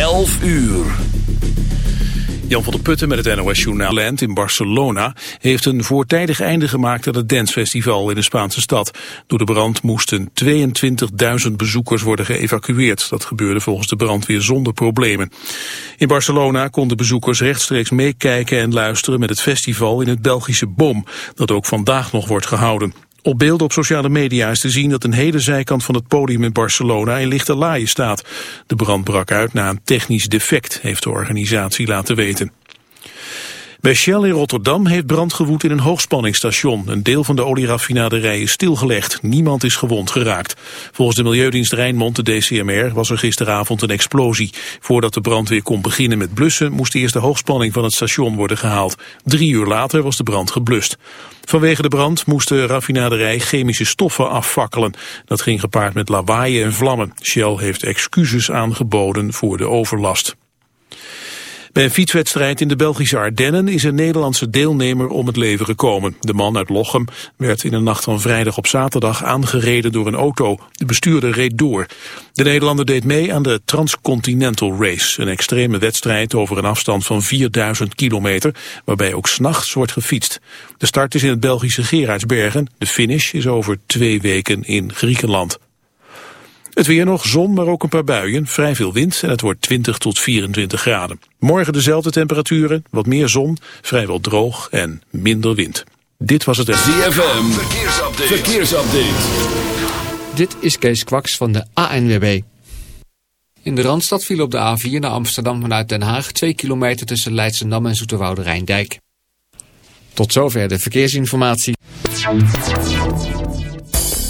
11 uur. Jan van der Putten met het NOS Journaal Land in Barcelona heeft een voortijdig einde gemaakt aan het dancefestival in de Spaanse stad. Door de brand moesten 22.000 bezoekers worden geëvacueerd. Dat gebeurde volgens de brandweer zonder problemen. In Barcelona konden bezoekers rechtstreeks meekijken en luisteren met het festival in het Belgische Bom, dat ook vandaag nog wordt gehouden. Op beelden op sociale media is te zien dat een hele zijkant van het podium in Barcelona in lichte laaien staat. De brand brak uit na een technisch defect, heeft de organisatie laten weten. Bij Shell in Rotterdam heeft brand gewoed in een hoogspanningsstation. Een deel van de olieraffinaderij is stilgelegd. Niemand is gewond geraakt. Volgens de Milieudienst Rijnmond, de DCMR, was er gisteravond een explosie. Voordat de brandweer kon beginnen met blussen, moest eerst de hoogspanning van het station worden gehaald. Drie uur later was de brand geblust. Vanwege de brand moest de raffinaderij chemische stoffen afvakkelen. Dat ging gepaard met lawaaien en vlammen. Shell heeft excuses aangeboden voor de overlast. Bij een fietswedstrijd in de Belgische Ardennen is een Nederlandse deelnemer om het leven gekomen. De man uit Lochem werd in de nacht van vrijdag op zaterdag aangereden door een auto. De bestuurder reed door. De Nederlander deed mee aan de Transcontinental Race, een extreme wedstrijd over een afstand van 4000 kilometer, waarbij ook s'nachts wordt gefietst. De start is in het Belgische Gerardsbergen, de finish is over twee weken in Griekenland. Het weer nog, zon, maar ook een paar buien, vrij veel wind en het wordt 20 tot 24 graden. Morgen dezelfde temperaturen, wat meer zon, vrijwel droog en minder wind. Dit was het... ZFM, verkeersupdate. verkeersupdate. Dit is Kees Kwaks van de ANWB. In de Randstad viel op de A4 naar Amsterdam vanuit Den Haag... 2 kilometer tussen Leidschendam en Zoeterwoude Rijndijk. Tot zover de verkeersinformatie.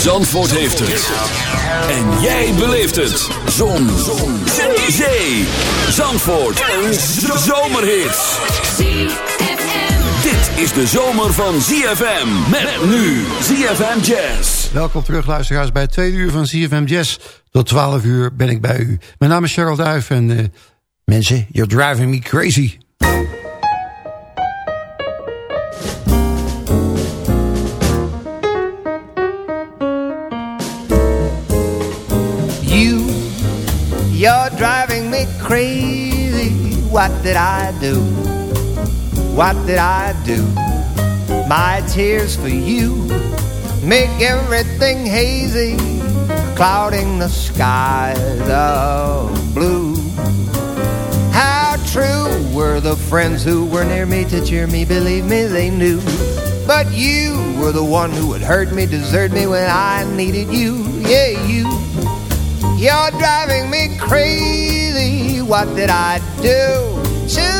Zandvoort heeft het. En jij beleeft het. Zon. Zon. Zee. Zandvoort. Een zomerhit. Dit is de zomer van ZFM. Met nu ZFM Jazz. Welkom terug luisteraars bij het uur van ZFM Jazz. Tot 12 uur ben ik bij u. Mijn naam is Cheryl Duif en uh, mensen, you're driving me crazy. Crazy. What did I do? What did I do? My tears for you make everything hazy, clouding the skies of blue. How true were the friends who were near me to cheer me? Believe me, they knew. But you were the one who would hurt me, desert me when I needed you. Yeah, you. You're driving me crazy. What did I do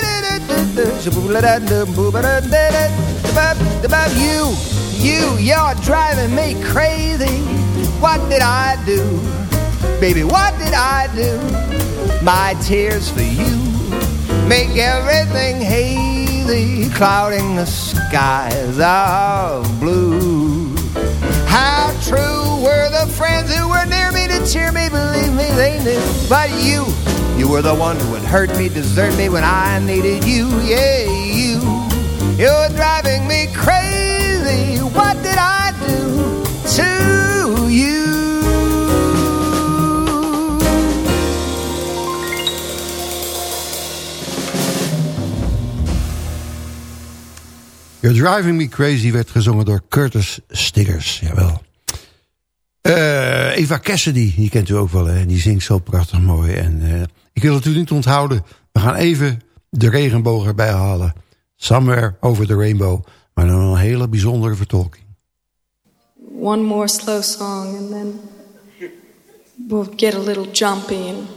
You, you, you're driving me crazy. What did I do? Baby, what did I do? My tears for you make everything hazy, clouding the skies of blue. How true were the friends who were near me to cheer me? Believe me, they knew. But you, you were the one who would hurt me, desert me when I needed you. Yeah, you, you're driving me crazy. What did I do to you? You're Driving Me Crazy werd gezongen door Curtis Stiggers. Jawel. Eh, Eva Cassidy, die kent u ook wel, hè? die zingt zo prachtig mooi. En eh, ik wil het u niet onthouden. We gaan even de regenboog erbij halen. Somewhere over the rainbow. Maar dan een hele bijzondere vertolking. One more slow song and then we'll get a little jumpy and.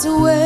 to away.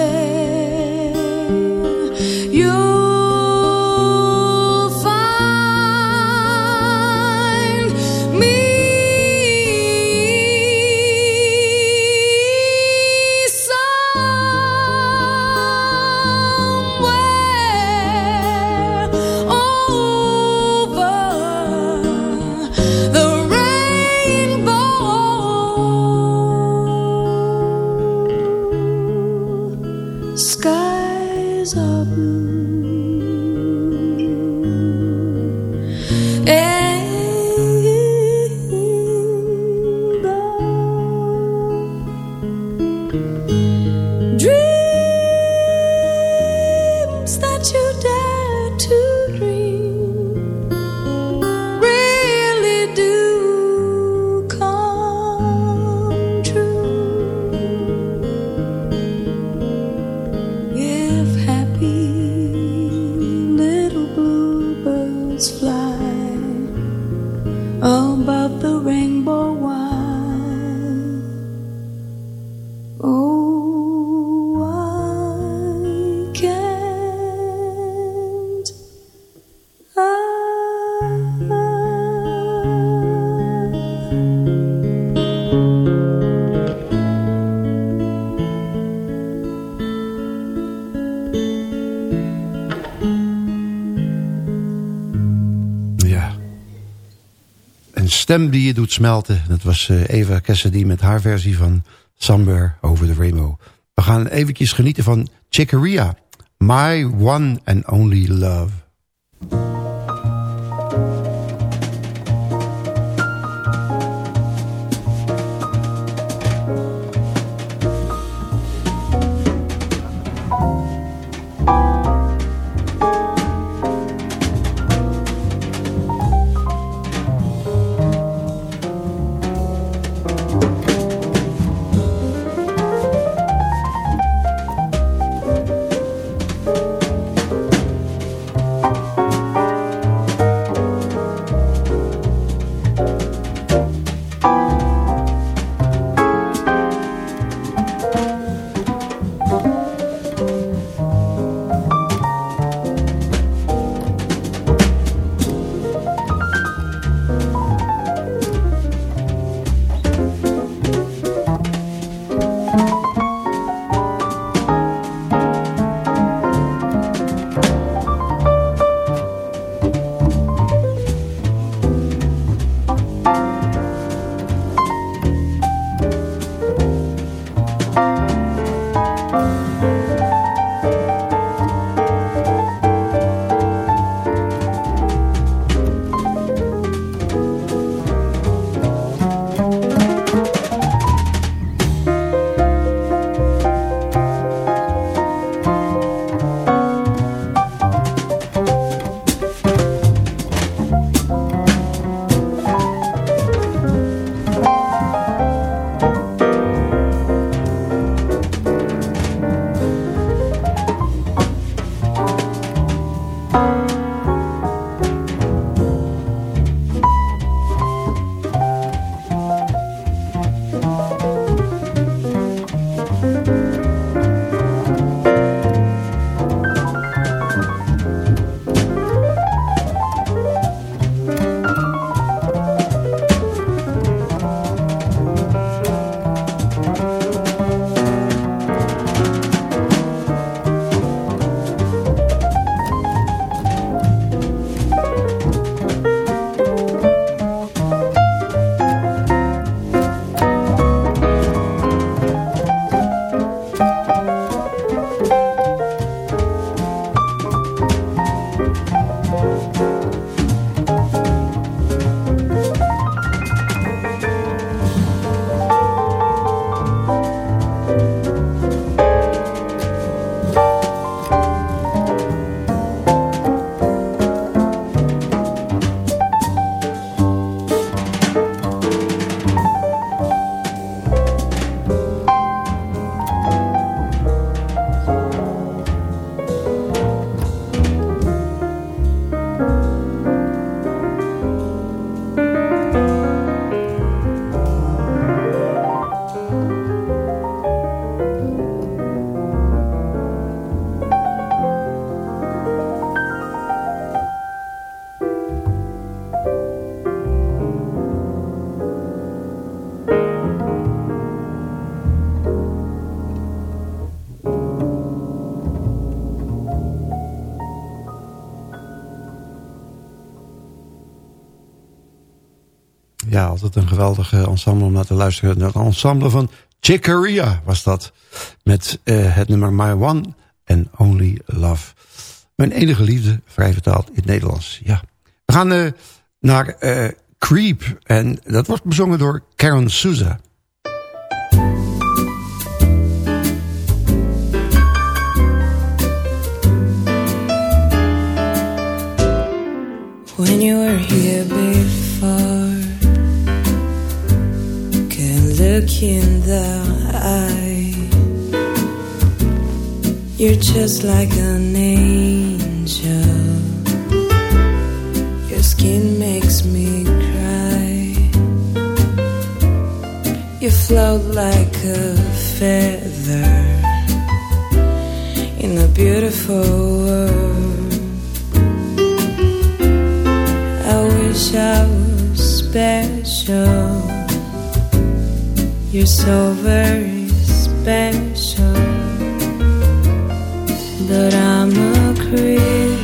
Een stem die je doet smelten. Dat was eh, Eva Cassidy met haar versie van Somewhere Over the Rainbow. We gaan eventjes genieten van Chicoria. My One and Only Love. Ja, altijd een geweldig eh, ensemble om naar te luisteren. Het ensemble van Chicoria was dat. Met uh, het nummer My One and Only Love. Mijn enige liefde, vrij vertaald in het Nederlands. Ja. We gaan uh, naar Creep. En dat wordt bezongen door Karen Souza. When you were here look in the eye. You're just like an angel. Your skin makes me cry. You float like a feather in a beautiful world. I wish I was special. You're so very special. But I'm a creep.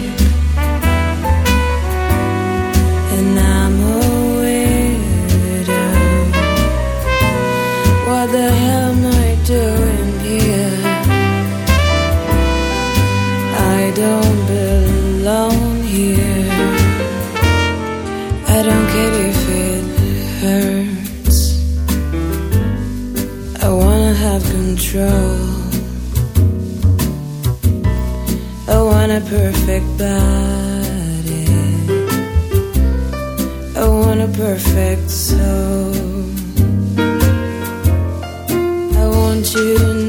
Perfect soul. I want you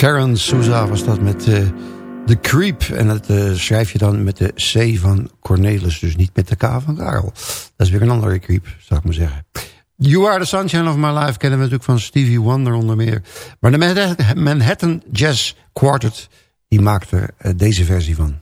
Karen Souza was dat met eh The Creep. En dat eh, schrijf je dan met de C van Cornelis. Dus niet met de K van Karel. Dat is weer een andere creep, zou ik maar zeggen. You Are the Sunshine of My Life kennen we natuurlijk van Stevie Wonder onder meer. Maar de Manhattan- Manhattan Jazz Quartet, die maakte eh, deze versie van.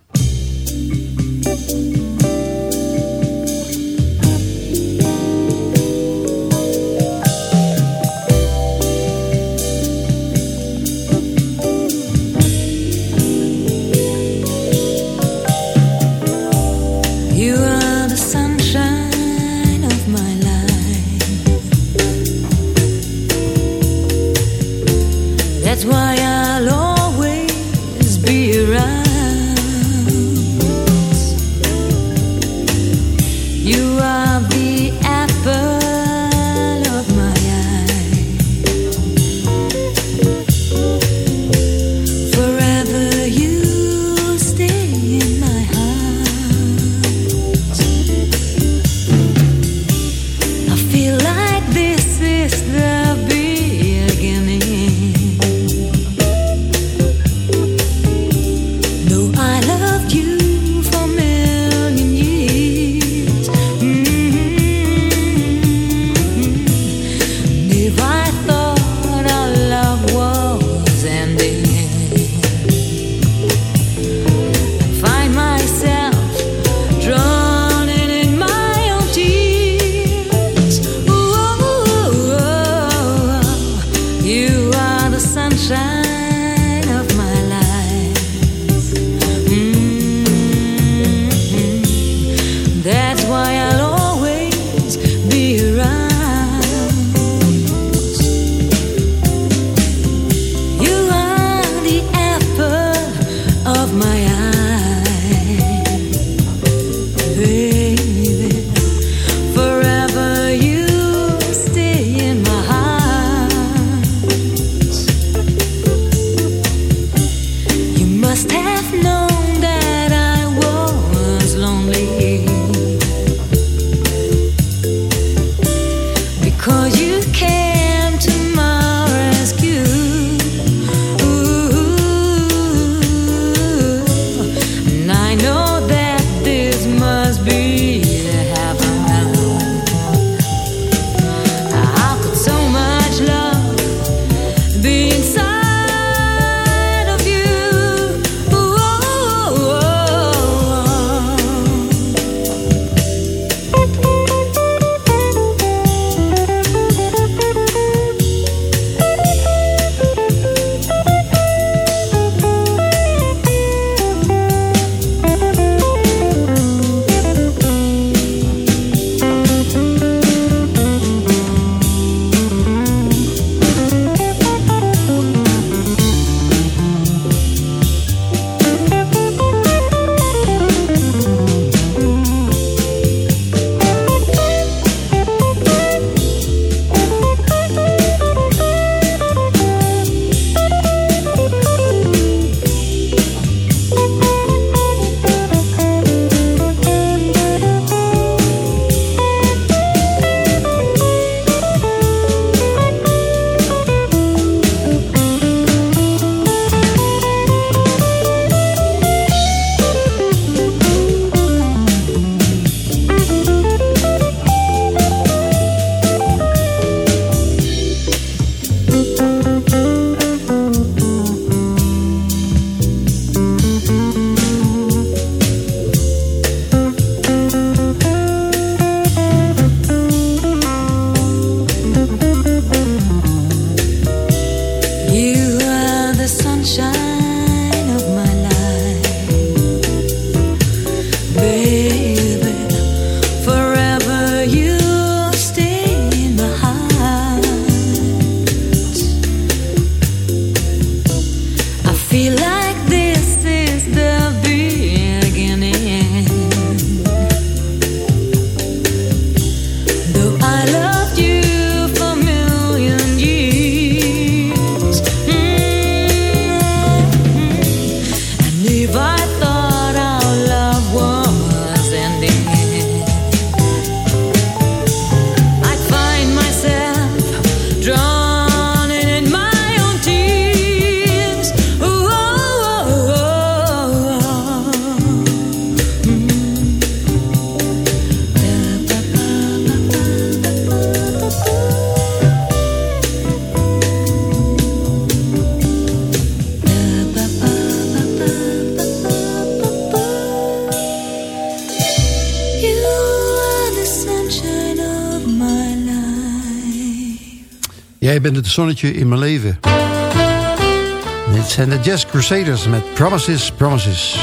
Ik ben het zonnetje in mijn leven. Dit zijn de Jazz Crusaders met Promises. Promises.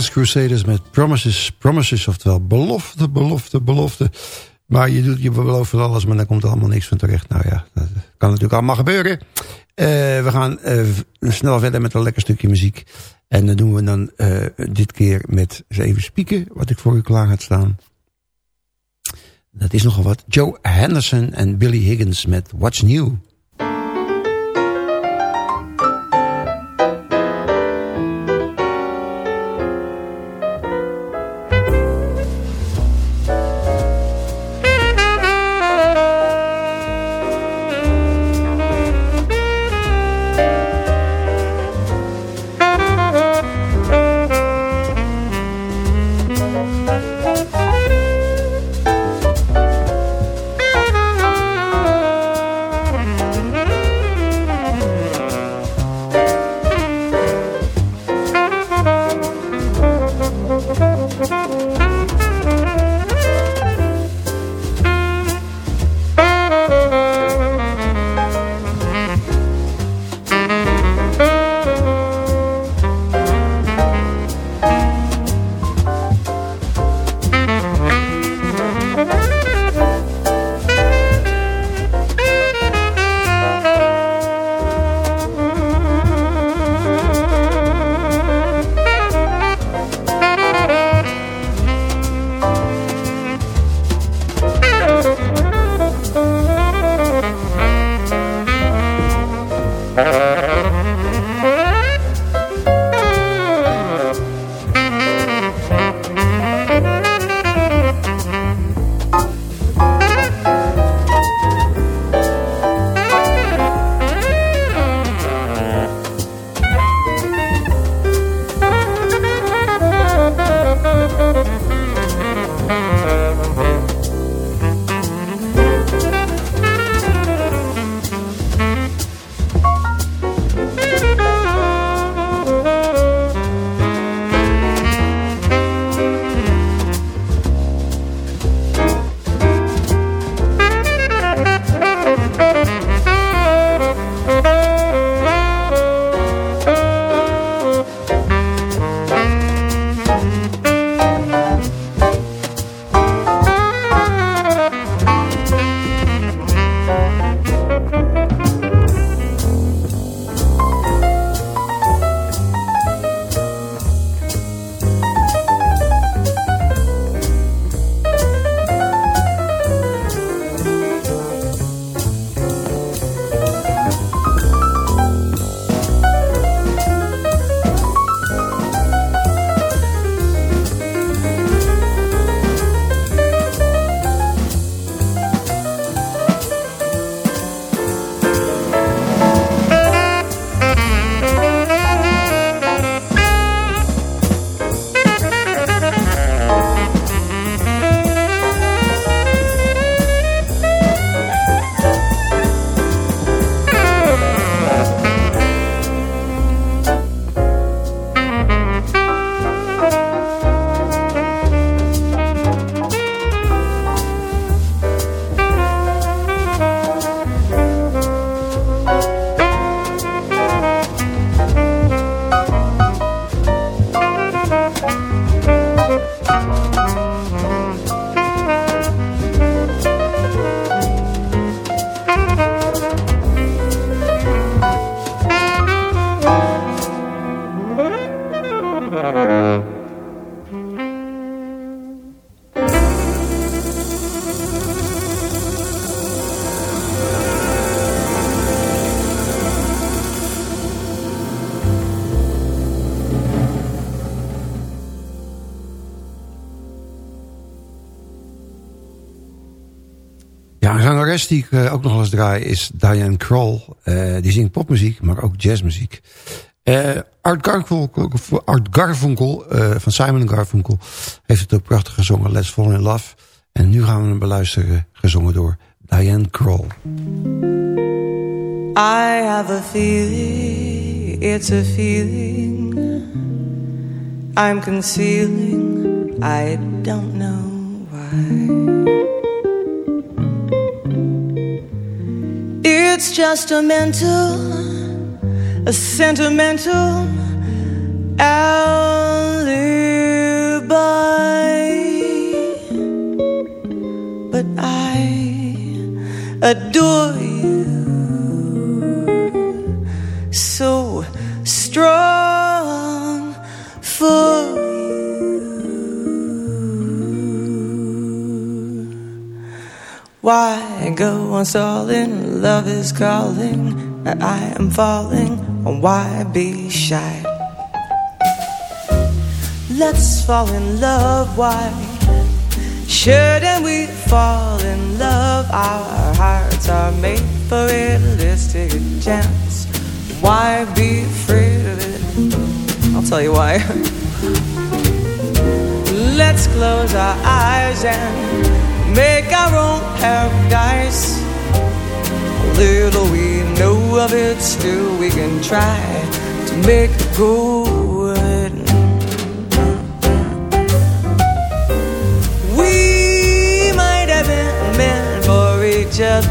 Crusaders met Promises, Promises, oftewel belofte, belofte, belofte. Maar je, doet, je belooft alles, maar daar komt allemaal niks van terecht. Nou ja, dat kan natuurlijk allemaal gebeuren. Eh, we gaan eh, snel verder met een lekker stukje muziek. En dat doen we dan eh, dit keer met even spieken, wat ik voor u klaar had staan. Dat is nogal wat. Joe Henderson en Billy Higgins met What's New. Ja, een zangeres die ik eh, ook nog eens draai is Diane Kroll. Eh, die zingt popmuziek, maar ook jazzmuziek. Eh, Art Garfunkel, Art Garfunkel van Simon Garfunkel heeft het ook prachtig gezongen. Let's Fall in Love. En nu gaan we hem beluisteren, gezongen door Diane Kroll. I have a feeling, it's a feeling I'm concealing, I don't know why. It's just a mental, a sentimental alibi. But I adore you so strong for Why go on stalling? Love is calling, and I am falling. And Why be shy? Let's fall in love. Why shouldn't we fall in love? Our hearts are made for a chance. Why be afraid of it? I'll tell you why. Let's close our eyes and make our own paradise. Little we know of it, still we can try to make it good. We might have been meant for each other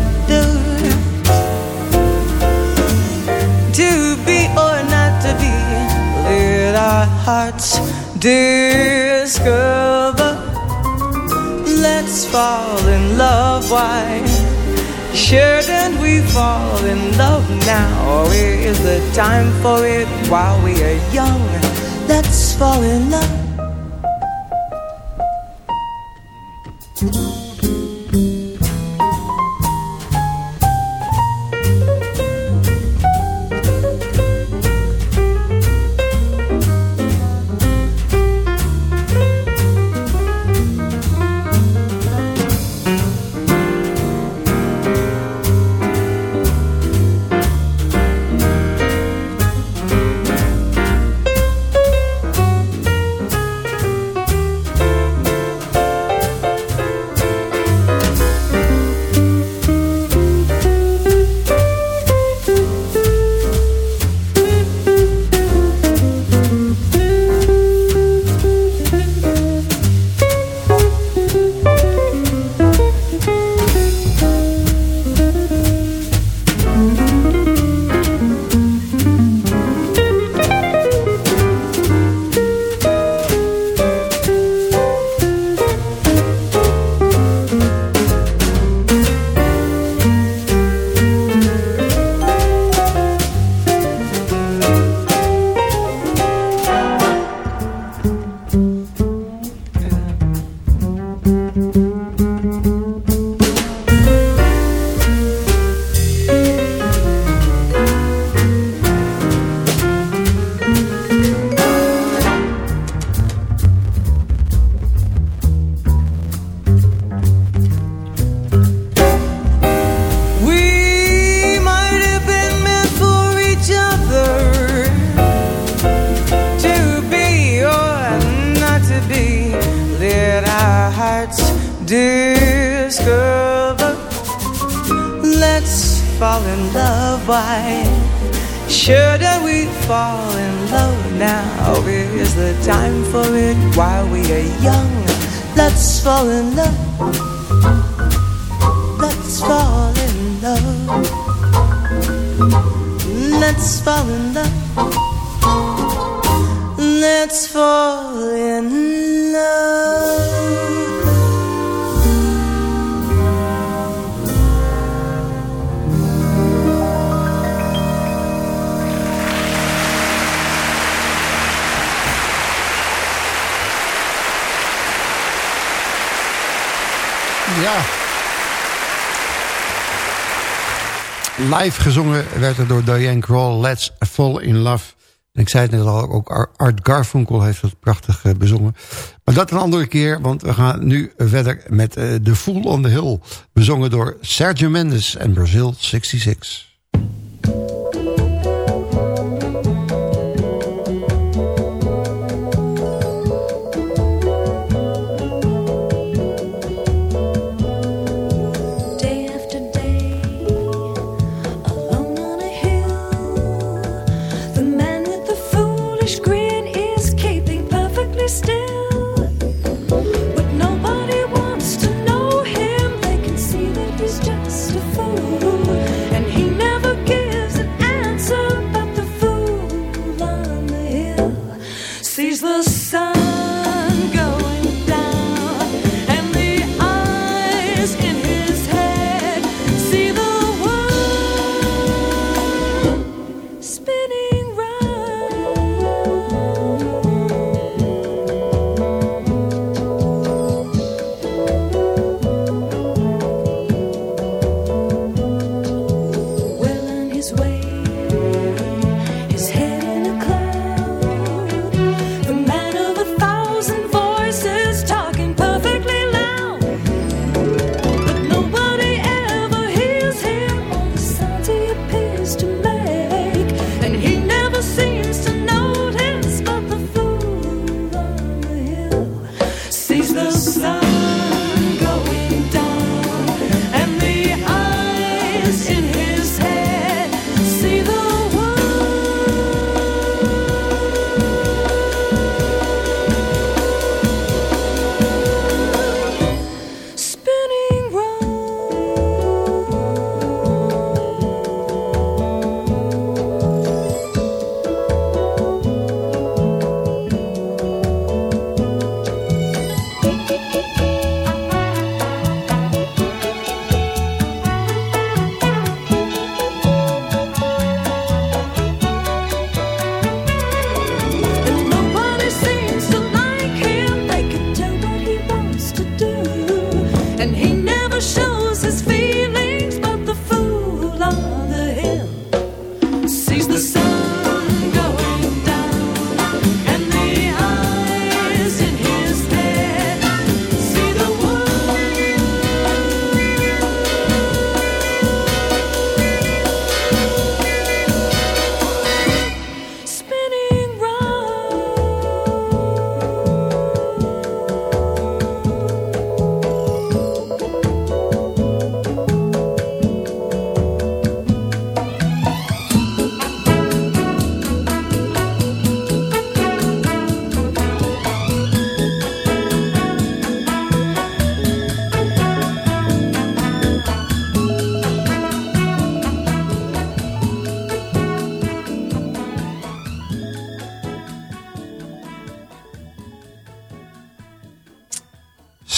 to be or not to be. Let our hearts discover. Fall in love. Why shouldn't we fall in love now? Is the time for it while we are young? Let's fall in love. Gezongen werd er door Diane Kroll, Let's Fall in Love. En ik zei het net al, ook Ar- Art Garfunkel heeft het prachtig eh, bezongen. Maar dat een andere keer, want we gaan nu verder met eh, The Fool on the Hill. Bezongen door Sergio Mendes en Brazil 66.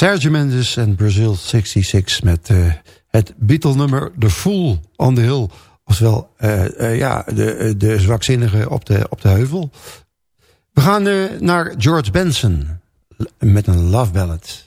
Serge Mendes en Brazil 66 met eh, het Beatle-nummer The Fool on the Hill. Ofwel, eh, eh, ja, de, de zwakzinnige op de, op de heuvel. We gaan naar George Benson met een love ballad.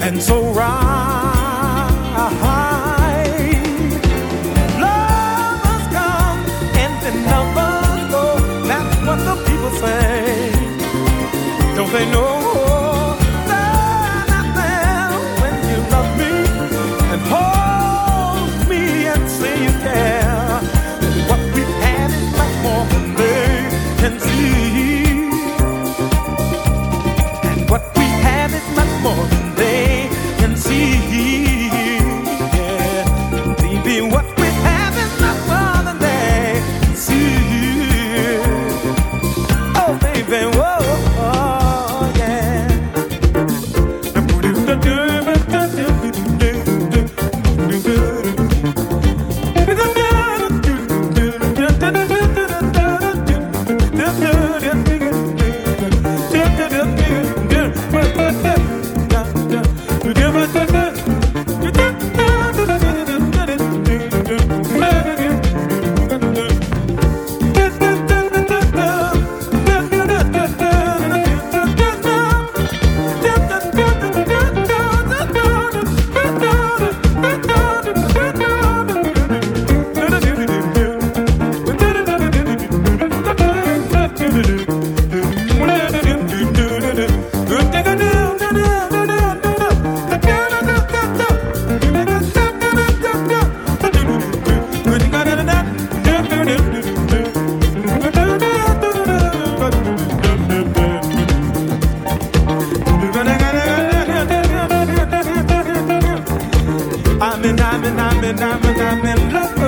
and so right I'm in, I'm in, I'm in, I'm in love.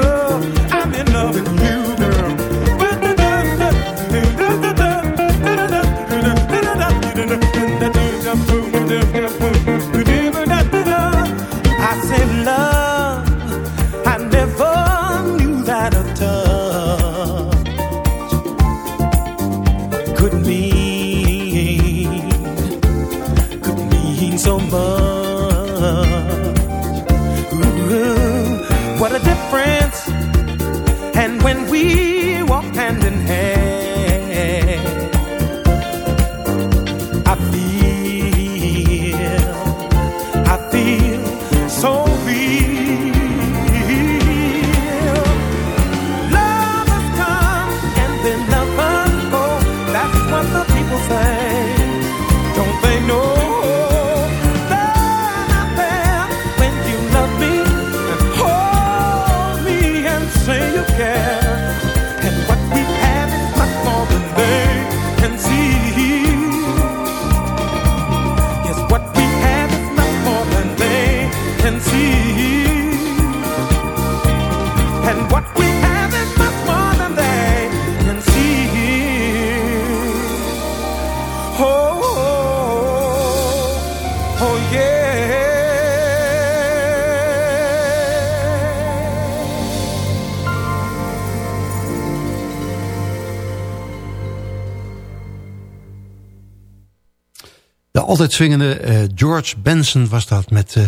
Swingende eh, George Benson was dat met eh,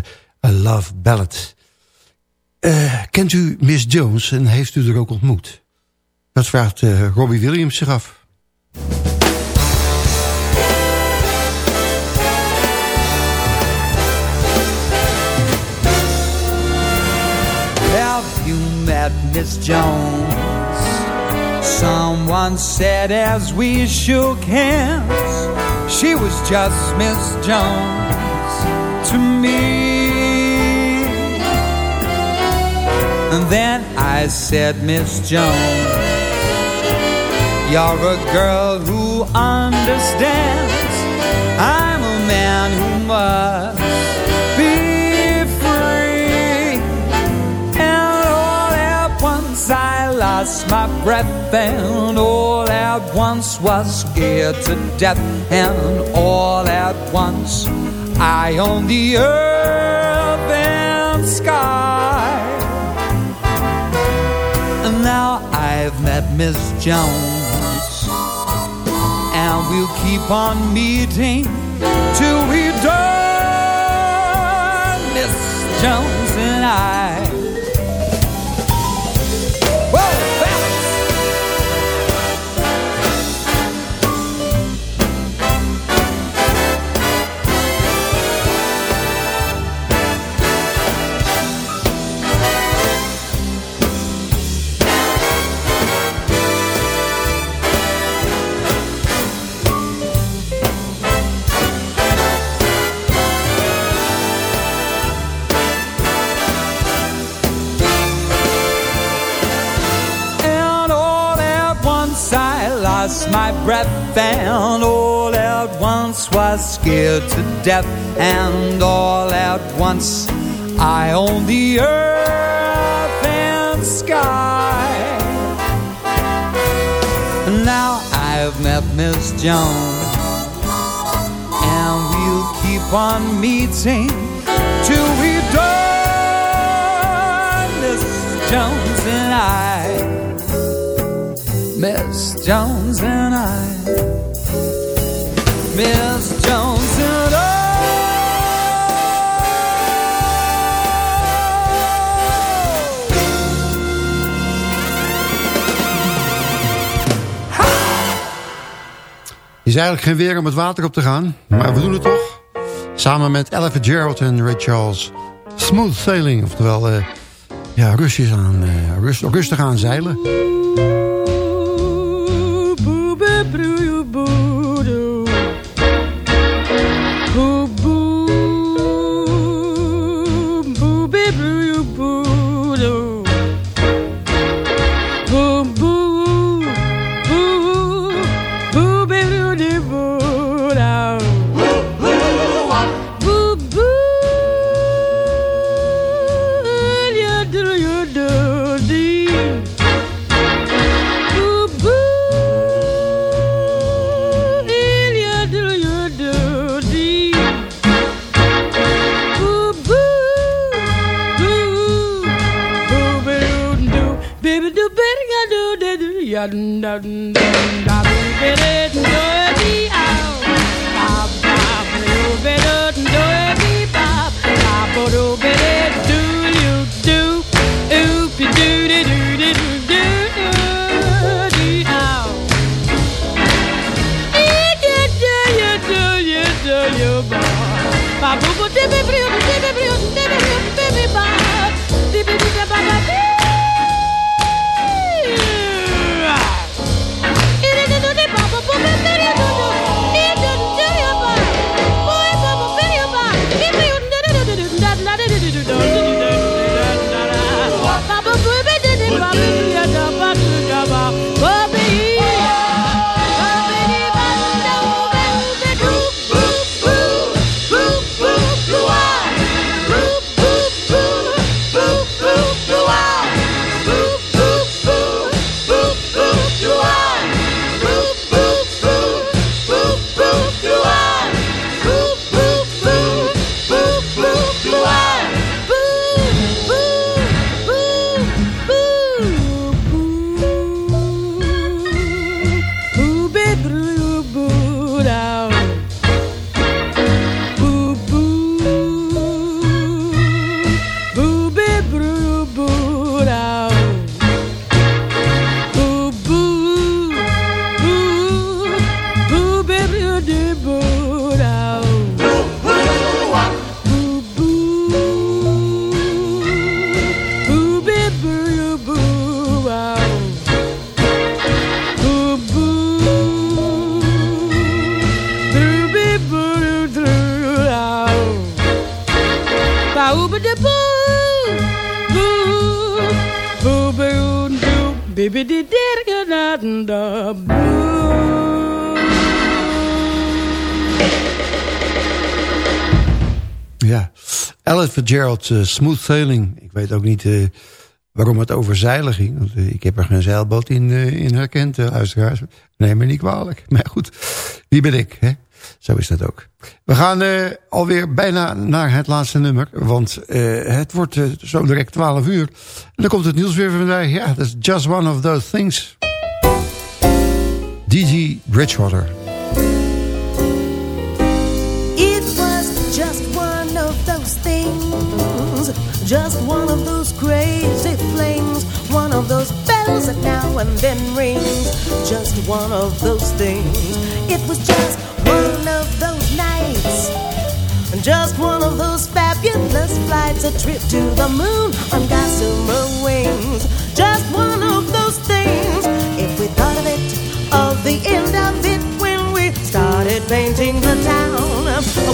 A Love Ballad. Eh, kent u Miss Jones en heeft u er ook ontmoet? Dat vraagt Robbie Williams zich af. Have you met Miss Jones? Someone said as we shook hands, she was just Miss Jones to me. And then I said, Miss Jones, you're a girl who understands. Lost my breath, and all at once was scared to death, and all at once I own the earth and sky. And now I've met Miss Jones, and we'll keep on meeting till we die Miss Jones and I. my breath And all at once was scared to death And all at once I own the earth and sky. Now I've met Miss Jones And we'll keep on meeting Till we done Miss Jones and I Miss Jones and I Miss Jones and Is eigenlijk geen weer om het water op te gaan, maar we doen het toch. Samen met Ella Gerald en Ray Charles. Smooth sailing, oftewel eh, ja, rustig aan, eh, rust, rustig aan zeilen. Alice Fitzgerald, eh, Smooth Sailing. Ik weet ook niet eh, waarom het over zeilen ging. Want, eh, ik heb er geen zeilboot in, in herkend, uh, luisteraars. Neem me niet kwalijk. Maar goed, wie ben ik? Hè? Zo is dat ook. We gaan alweer bijna naar het laatste nummer. Want het wordt zo direct 12 uur. En dan komt het nieuws weer voorbij. Ja, dat is just one of those things. D.G. Bridgewater. Things, just one of those crazy flings, one of those bells that now and then rings, just one of those things. It was just one of those nights, just one of those fabulous flights, a trip to the moon on gossamer wings, just one of those things. If we thought of it, of the end of it painting the town,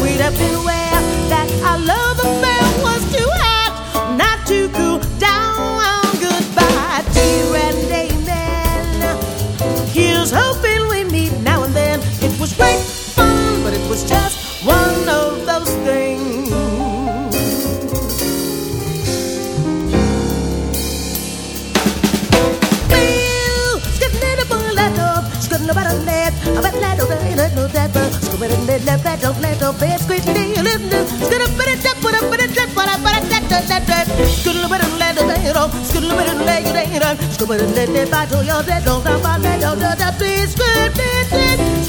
we'd have been aware that our love affair was too hot, not too cool down. Goodbye, dear and amen. Here's hoping we meet now and then. It was great fun, but it was just one of those things. river. Scuba and let that bad don't let no bed squeeze me. Scoot up and tap, put up and tap, but I but I tap that that that. Scoot up and let it lay it on. Scoot up and let it lay it on. Scuba and let that bad do your dead don't stop. I let your dead that please squeeze me.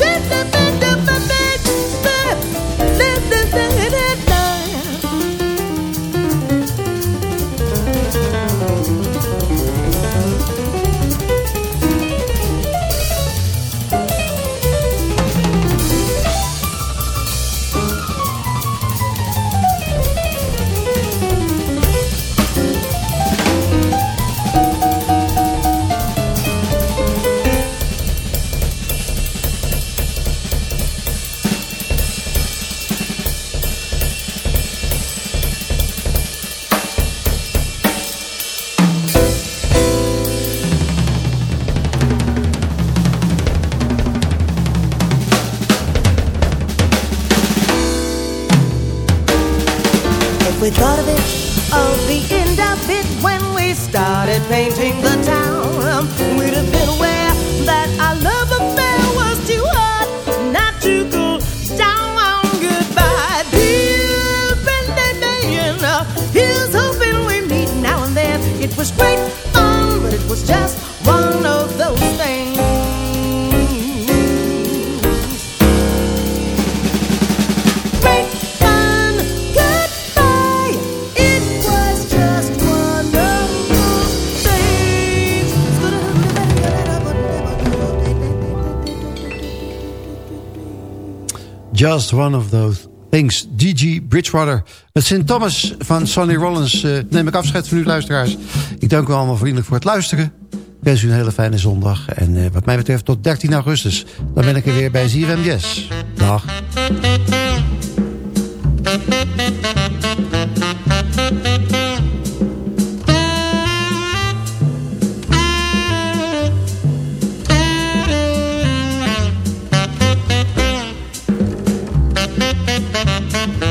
Just one of those things. D.G. Bridgewater. Met St. Thomas van Sonny Rollins eh, neem ik afscheid van u luisteraars. Ik dank u allemaal vriendelijk voor het luisteren. Ik wens u een hele fijne zondag. En eh, wat mij betreft tot 13 augustus. Dan ben ik er weer bij ZFM Jazz. Dag.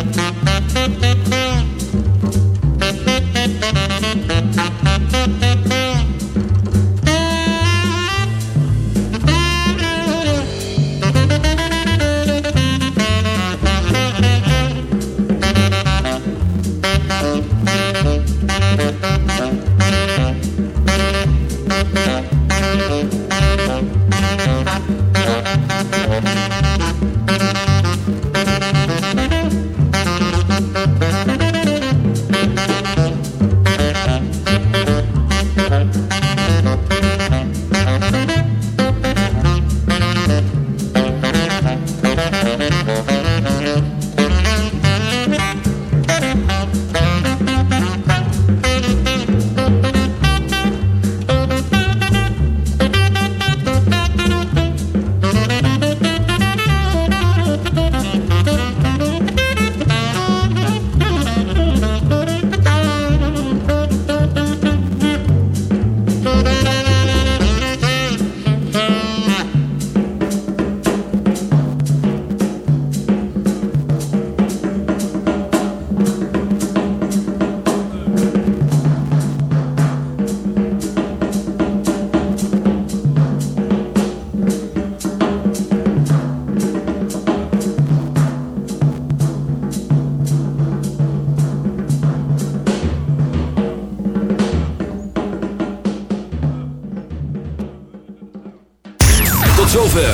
MUZIEK